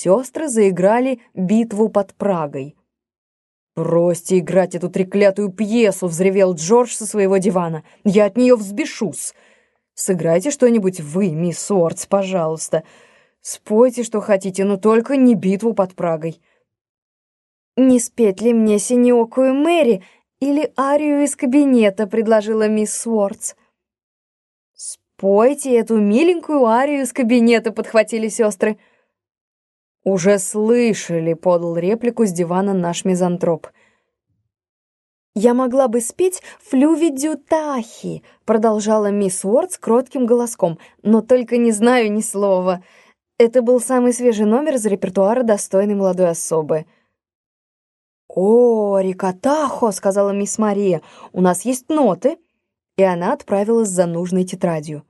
Сестры заиграли битву под Прагой. «Бросьте играть эту треклятую пьесу!» — взревел Джордж со своего дивана. «Я от нее взбешусь! Сыграйте что-нибудь вы, мисс Уортс, пожалуйста. Спойте, что хотите, но только не битву под Прагой». «Не спеть ли мне синеокую Мэри или арию из кабинета?» — предложила мисс Уортс. «Спойте эту миленькую арию из кабинета», — подхватили сестры. «Уже слышали», — подал реплику с дивана наш мизантроп. «Я могла бы спеть «Флювидю Тахи», — продолжала мисс Уорд с кротким голоском, «но только не знаю ни слова». Это был самый свежий номер из репертуара достойной молодой особы. «О, Рикотахо», — сказала мисс Мария, — «у нас есть ноты» и она отправилась за нужной тетрадью.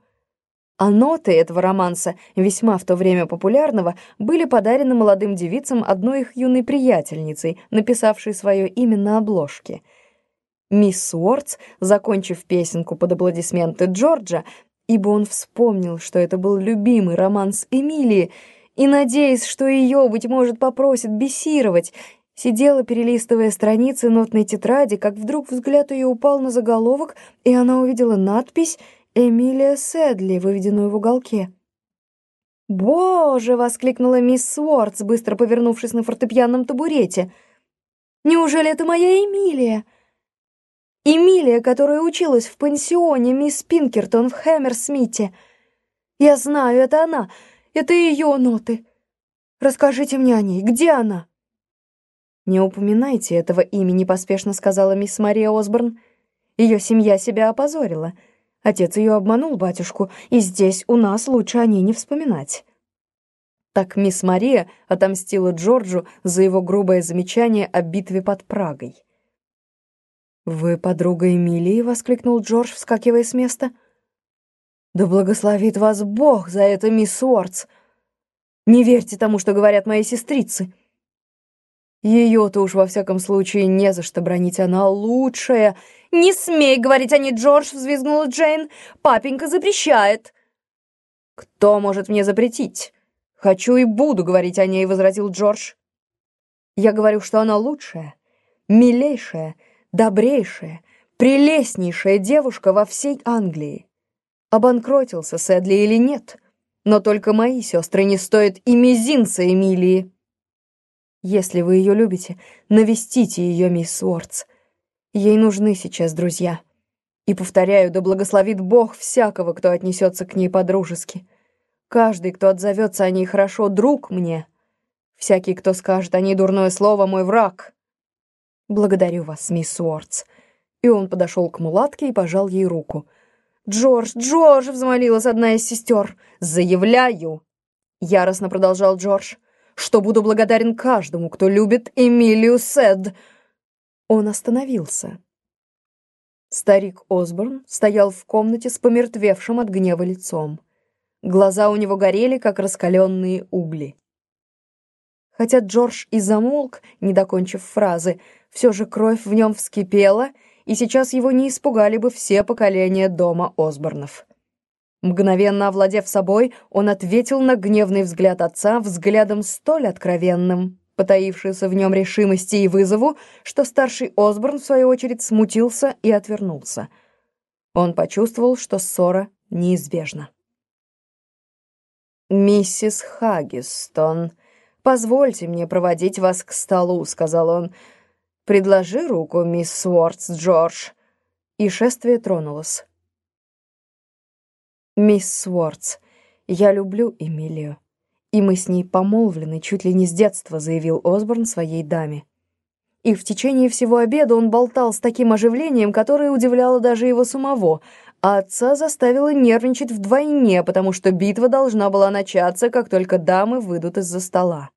А ноты этого романса, весьма в то время популярного, были подарены молодым девицам одной их юной приятельницей, написавшей свое имя на обложке. Мисс Уортс, закончив песенку под аплодисменты Джорджа, ибо он вспомнил, что это был любимый романс Эмилии, и, надеясь, что ее, быть может, попросят бесировать, Сидела, перелистывая страницы нотной тетради, как вдруг взгляд ее упал на заголовок, и она увидела надпись «Эмилия Сэдли», выведенную в уголке. «Боже!» — воскликнула мисс Уортс, быстро повернувшись на фортепианном табурете. «Неужели это моя Эмилия?» Эмилия, которая училась в пансионе мисс Пинкертон в Хэмерсмите. Я знаю, это она. Это ее ноты. Расскажите мне о ней. Где она?» «Не упоминайте этого имени», — поспешно сказала мисс Мария Осборн. «Ее семья себя опозорила. Отец ее обманул батюшку, и здесь у нас лучше о ней не вспоминать». Так мисс Мария отомстила Джорджу за его грубое замечание о битве под Прагой. «Вы подруга Эмилии?» — воскликнул Джордж, вскакивая с места. «Да благословит вас Бог за это, мисс Уортс! Не верьте тому, что говорят мои сестрицы!» Ее-то уж во всяком случае не за что бронить, она лучшая. «Не смей говорить о ней, Джордж!» — взвизгнула Джейн. «Папенька запрещает!» «Кто может мне запретить? Хочу и буду говорить о ней», — возразил Джордж. «Я говорю, что она лучшая, милейшая, добрейшая, прелестнейшая девушка во всей Англии. Обанкротился Сэдли или нет, но только мои сестры не стоят и мизинца Эмилии». Если вы ее любите, навестите ее, мисс Уортс. Ей нужны сейчас друзья. И, повторяю, да благословит Бог всякого, кто отнесется к ней по-дружески. Каждый, кто отзовется о ней хорошо, друг мне. Всякий, кто скажет о ней дурное слово, мой враг. Благодарю вас, мисс Уортс. И он подошел к мулатке и пожал ей руку. «Джордж, Джордж!» — взмолилась одна из сестер. «Заявляю!» — яростно продолжал Джордж что буду благодарен каждому, кто любит Эмилию Сед. Он остановился. Старик Осборн стоял в комнате с помертвевшим от гнева лицом. Глаза у него горели, как раскаленные угли. Хотя Джордж и замолк, не докончив фразы, все же кровь в нем вскипела, и сейчас его не испугали бы все поколения дома Осборнов. Мгновенно овладев собой, он ответил на гневный взгляд отца взглядом столь откровенным, потаившийся в нем решимости и вызову, что старший Осборн, в свою очередь, смутился и отвернулся. Он почувствовал, что ссора неизбежна. «Миссис Хаггистон, позвольте мне проводить вас к столу», — сказал он. «Предложи руку, мисс Свордс, Джордж». И шествие тронулось. «Мисс Свордс, я люблю Эмилию, и мы с ней помолвлены чуть ли не с детства», — заявил Осборн своей даме. И в течение всего обеда он болтал с таким оживлением, которое удивляло даже его самого, а отца заставило нервничать вдвойне, потому что битва должна была начаться, как только дамы выйдут из-за стола.